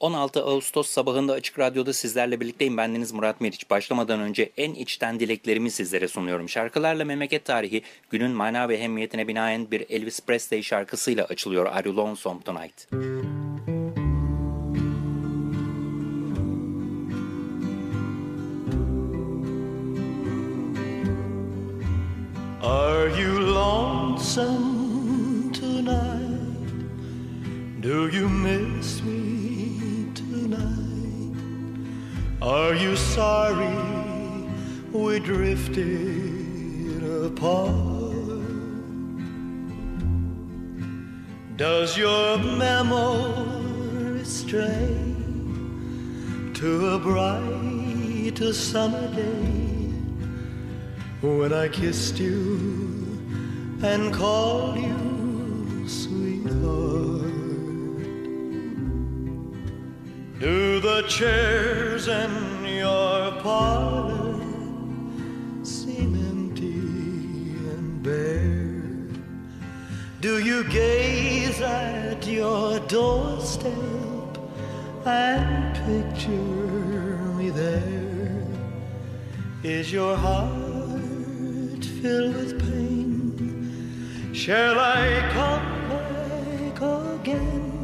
16 Ağustos sabahında Açık Radyo'da sizlerle birlikteyim. Bendeniz Murat Meriç. Başlamadan önce en içten dileklerimi sizlere sunuyorum. Şarkılarla Memleket Tarihi günün mana ve hemmiyetine binaen bir Elvis Presley şarkısıyla açılıyor. Are You Lonesome Tonight? Are you lonesome tonight? Do you miss me Are you sorry we drifted apart? Does your memory stray to a bright summer day when I kissed you and called you sweetheart? Do the chairs in your parlor seem empty and bare? Do you gaze at your doorstep and picture me there? Is your heart filled with pain? Shall I come back again?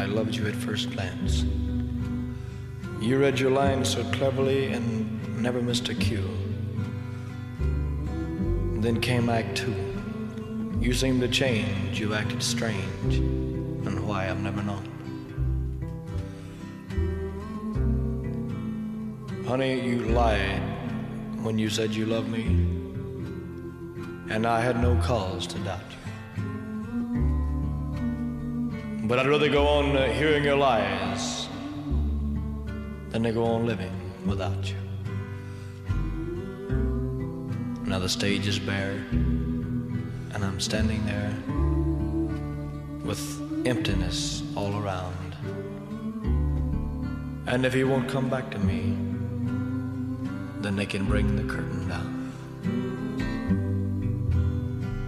I loved you at first glance. You read your lines so cleverly and never missed a cue. Then came Act Two. You seemed to change, you acted strange, and why I've never known. Honey, you lied when you said you loved me, and I had no cause to doubt you. But I'd rather go on uh, hearing your lies than to go on living without you. Now the stage is bare, and I'm standing there with emptiness all around. And if he won't come back to me, then they can bring the curtain down.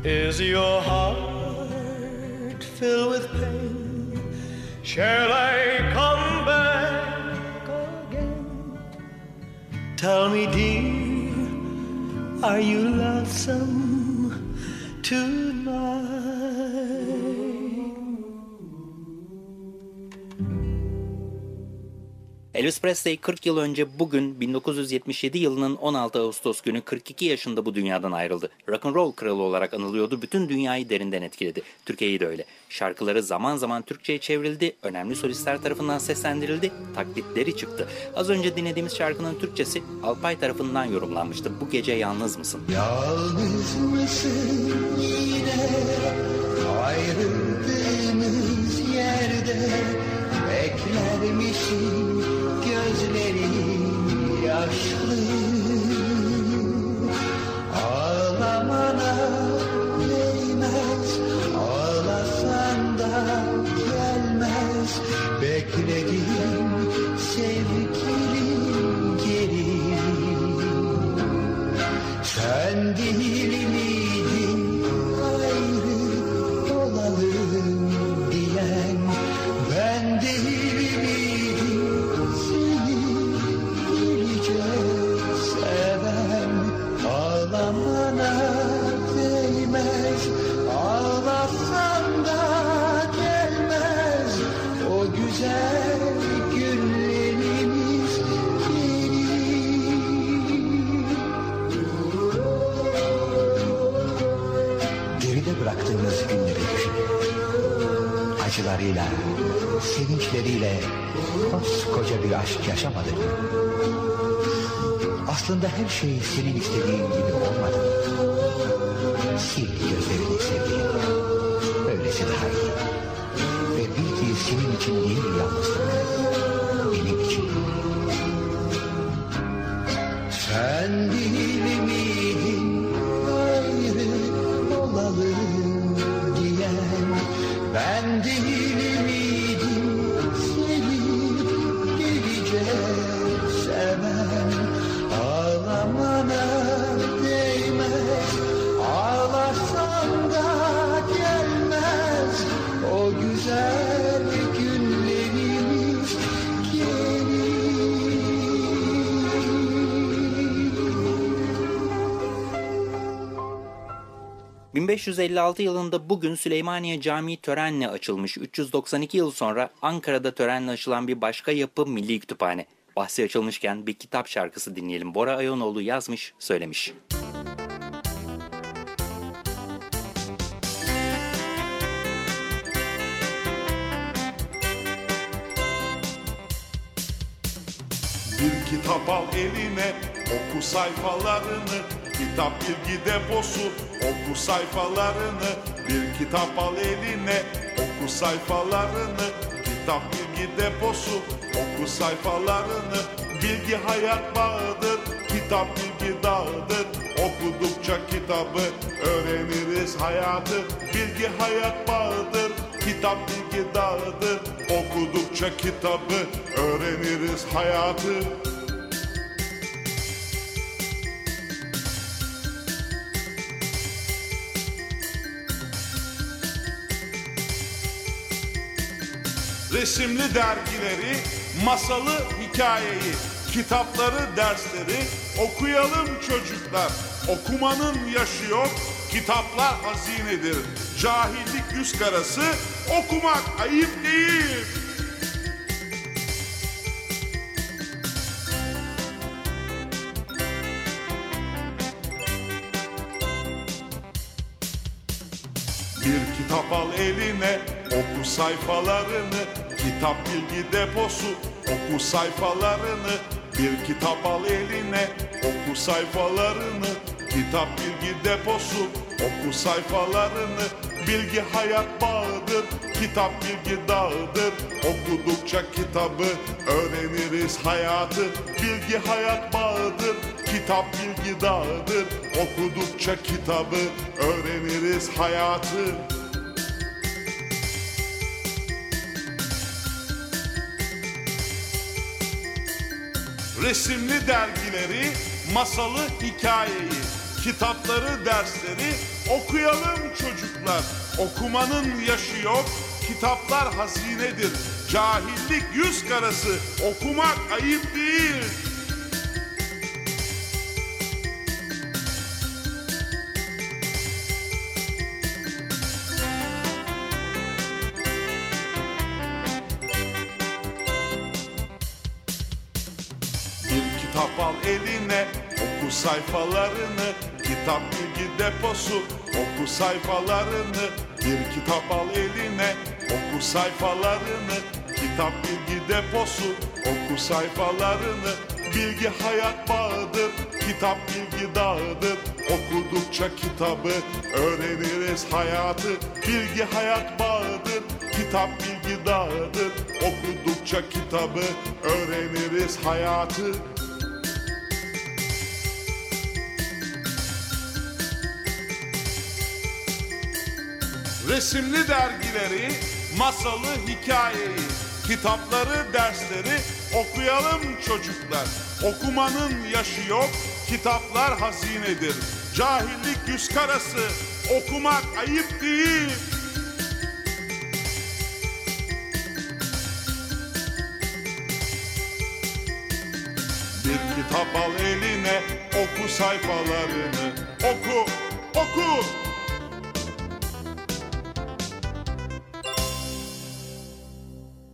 Is your heart filled with pain? Shall I come back again? Tell me, dear, are you lonesome tonight? Elvis Presley 40 yıl önce bugün 1977 yılının 16 Ağustos günü 42 yaşında bu dünyadan ayrıldı. Rock and roll kralı olarak anılıyordu. Bütün dünyayı derinden etkiledi. Türkiye'yi de öyle. Şarkıları zaman zaman Türkçe'ye çevrildi. Önemli solistler tarafından seslendirildi. Taklitleri çıktı. Az önce dinlediğimiz şarkının Türkçesi Alpay tarafından yorumlanmıştı. Bu gece yalnız mısın? Yalnız mısın yine yerde Bekler misin gözlerin yaşlı yaşamadık? Aslında her şey senin istediğin gibi olmadı? Sil gözlerini sevgilim. Öylesi daha iyi. Ve bil ki senin için değil yalnızlık. 1556 yılında bugün Süleymaniye Camii törenle açılmış. 392 yıl sonra Ankara'da törenle açılan bir başka yapı Milli Kütüphane. Bahsi açılmışken bir kitap şarkısı dinleyelim. Bora Ayonoğlu yazmış, söylemiş. Bir kitap al eline, oku sayfalarını. Kitap bilgi deposu, oku sayfalarını. Bir kitap al eline, oku sayfalarını. Kitap bilgi deposu, oku sayfalarını. Bilgi hayat bağıdır, kitap bilgi dağıdır. Okudukça kitabı öğreniriz hayatı. Bilgi hayat bağıdır, kitap bilgi dağıdır. Okudukça kitabı öğreniriz hayatı. Resimli dergileri, masalı hikayeyi, kitapları, dersleri okuyalım çocuklar. Okumanın yaşı yok, kitaplar hazinedir. Cahillik yüz karası, okumak ayıp değil. Bir kitap al eline, oku sayfalarını. Kitap bilgi deposu, oku sayfalarını. Bir kitap al eline, oku sayfalarını. Kitap bilgi deposu, oku sayfalarını. Bilgi hayat bağıdır, kitap bilgi dağıdır. Okudukça kitabı öğreniriz hayatı. Bilgi hayat bağıdır, kitap bilgi dağıdır. Okudukça kitabı öğreniriz hayatı. Resimli dergileri, masalı hikayeyi, kitapları, dersleri okuyalım çocuklar. Okumanın yaşı yok, kitaplar hazinedir. Cahillik yüz karası, okumak ayıp değil. Sayfalarını. Kitap bilgi deposu, oku sayfalarını. Bir kitap al eline, oku sayfalarını. Kitap bilgi deposu, oku sayfalarını. Bilgi hayat bağıdır, kitap bilgi dağıdır. Okudukça kitabı öğreniriz hayatı. Bilgi hayat bağıdır, kitap bilgi dağıdır. Okudukça kitabı öğreniriz hayatı. Resimli dergileri, masalı hikayeyi, kitapları, dersleri okuyalım çocuklar. Okumanın yaşı yok, kitaplar hazinedir. Cahillik yüz karası, okumak ayıp değil. Bir kitap al eline, oku sayfalarını. Oku, oku.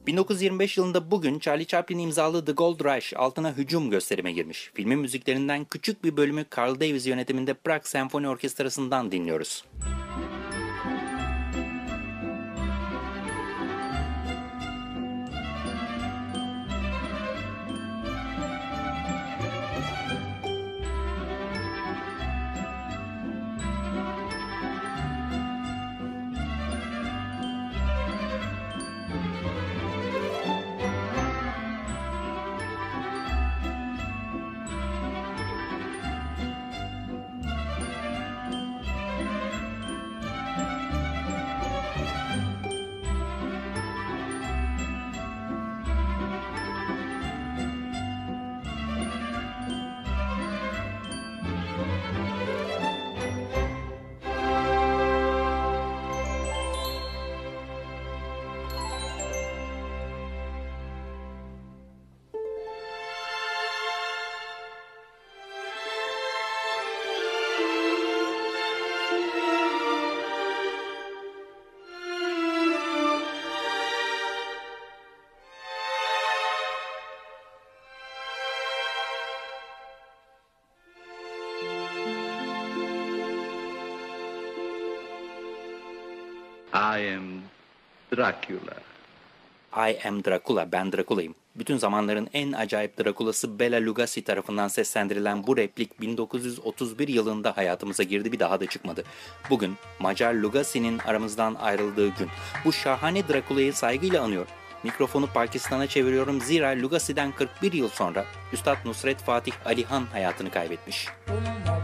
...1925 yılında bugün Charlie Chaplin imzalı The Gold Rush altına hücum gösterime girmiş. Filmin müziklerinden küçük bir bölümü Carl Davis yönetiminde Prag Senfoni Orkestrası'ndan dinliyoruz. Thank Dracula. I am Dracula, ben Dracula'yım. Bütün zamanların en acayip Dracula'sı Bela Lugosi tarafından seslendirilen bu replik 1931 yılında hayatımıza girdi bir daha da çıkmadı. Bugün Macar Lugosi'nin aramızdan ayrıldığı gün. Bu şahane Dracula'yı saygıyla anıyor. Mikrofonu Pakistan'a çeviriyorum zira Lugosi'den 41 yıl sonra Üstad Nusret Fatih Alihan hayatını kaybetmiş. तुम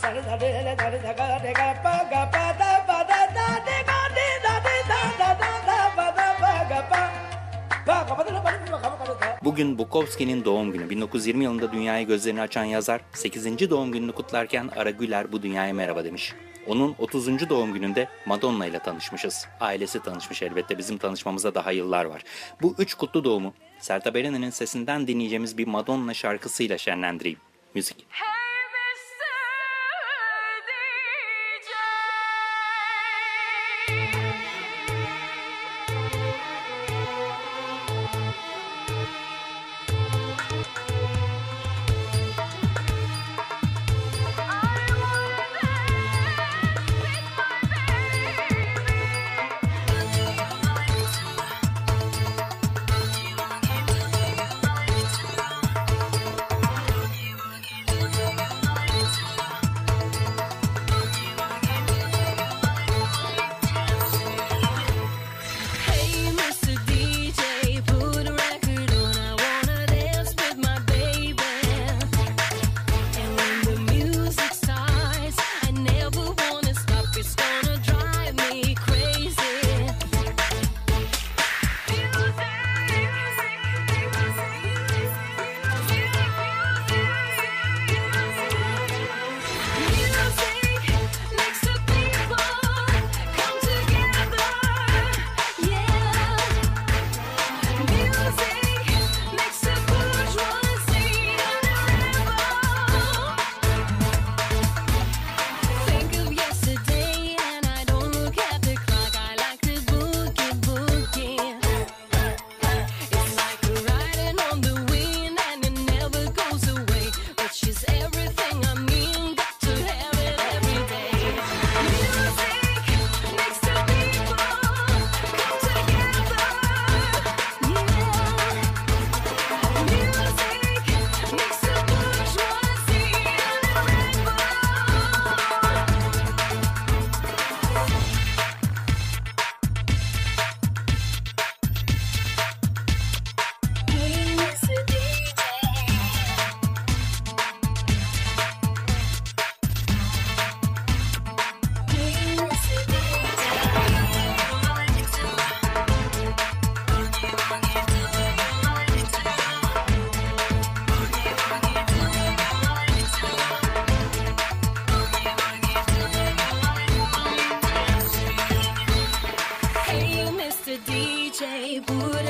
Sare da de le da de da ga de ga pa ga pa da pa da da de Bugün Bukowski'nin doğum günü. 1920 yılında dünyaya gözlerini açan yazar 8. doğum gününü kutlarken Ara Güler bu dünyaya merhaba demiş. Onun 30. doğum gününde Madonna ile tanışmışız. Ailesi tanışmış elbette bizim tanışmamıza daha yıllar var. Bu üç kutlu doğumu Sertab Erener'in sesinden dinleyeceğimiz bir Madonna şarkısıyla şenlendireyim. Müzik. Hey pura.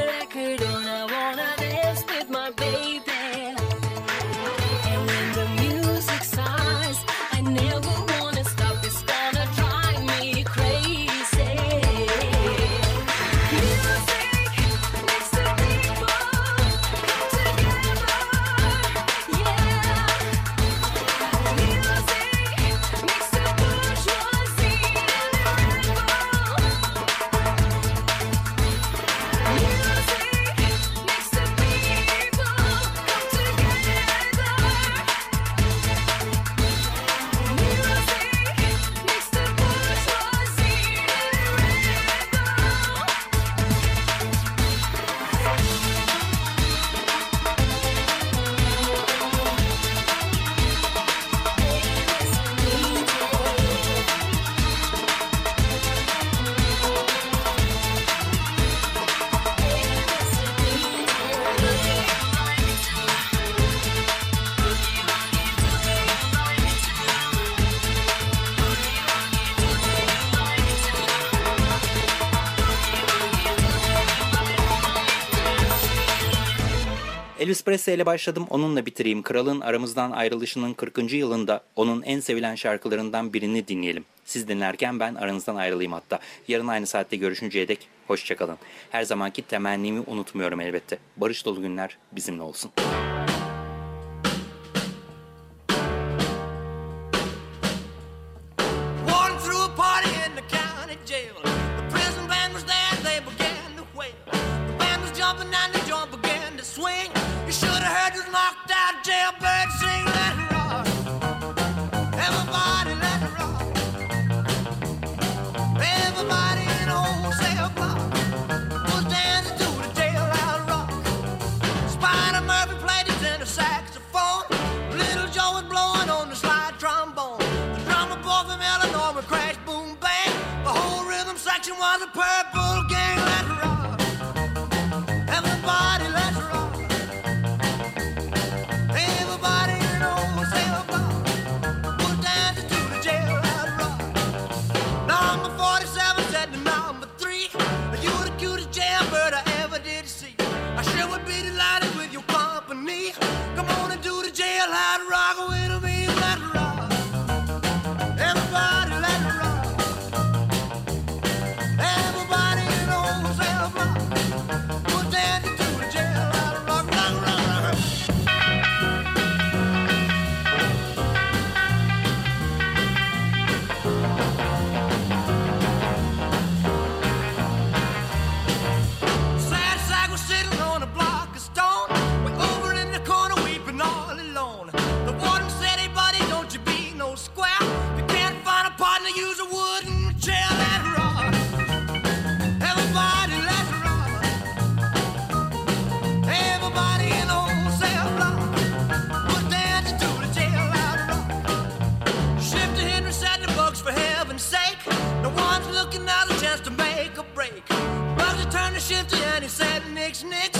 Espresso ile başladım onunla bitireyim. Kralın aramızdan ayrılışının 40. yılında onun en sevilen şarkılarından birini dinleyelim. Siz dinlerken ben aranızdan ayrılayım hatta. Yarın aynı saatte görüşünceye dek hoşçakalın. Her zamanki temennimi unutmuyorum elbette. Barış dolu günler bizimle olsun. The saxophone. Little Joe was blowing on the slide trombone. The drummer boy from Illinois would crash, boom, bang. The whole rhythm section was a purple. The one's looking out a chance to make a break. But he turned the shifty and he said, Nix, Nix.